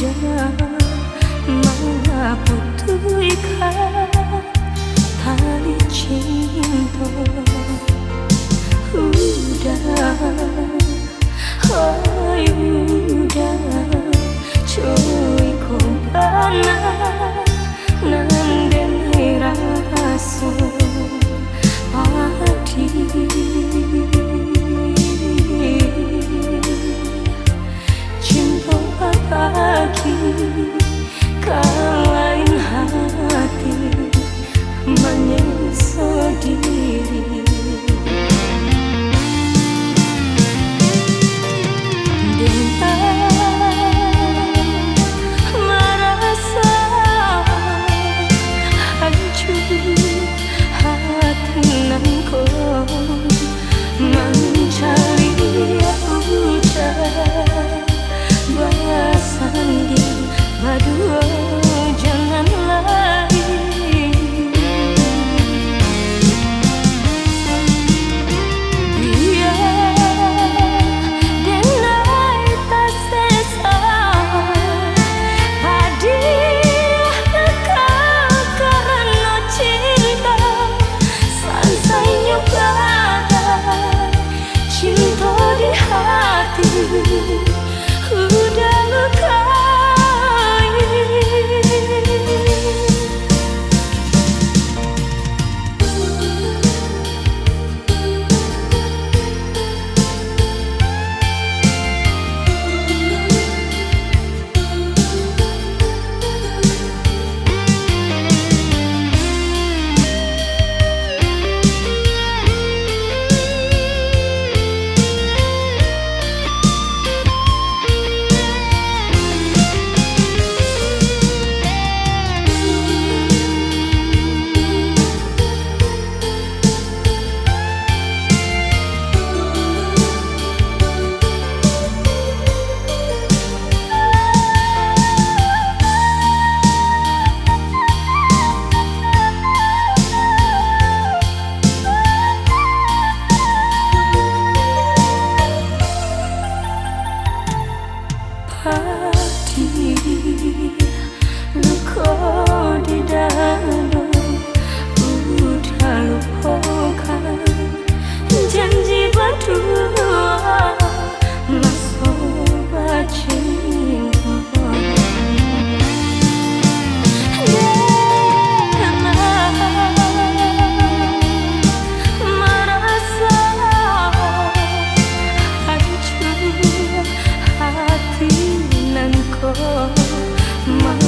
언제나 만나보두이가 달리 진도 my